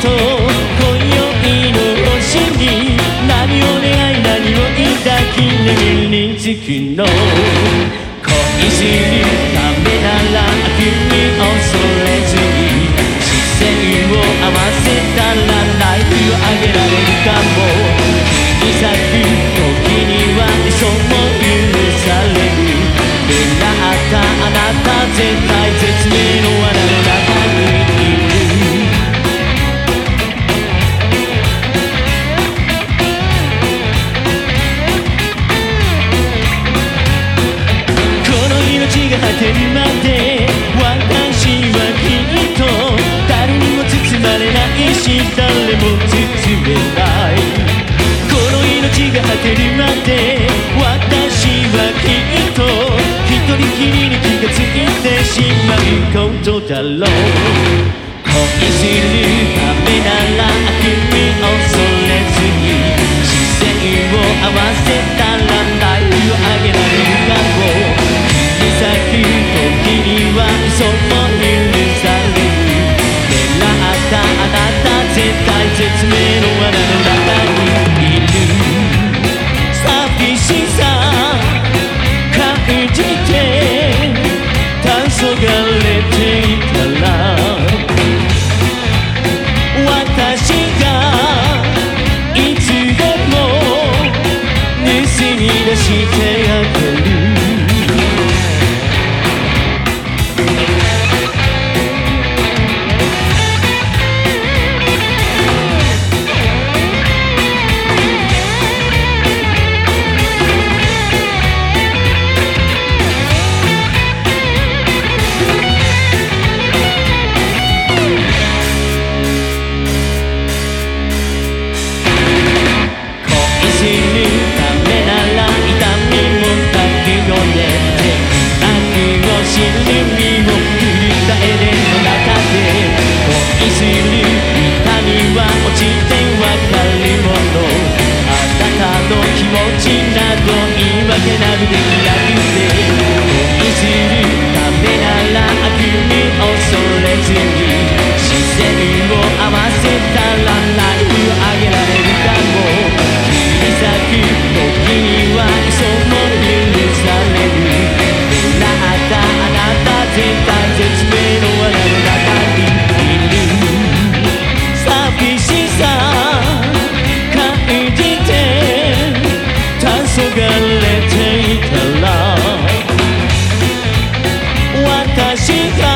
と今宵の星に何を願い何を抱き眠りつきの恋しいためなら君恐れずに視線を合わせたらナイフをあげられるかも指先時には嘘も許される出会ったあなた絶対けなて私はきっと一人きりに気がついてしまう。ことだろう。恋するためなら君を恐れずに視線を合わせて「いつでも盗み出して」de mim. castigar.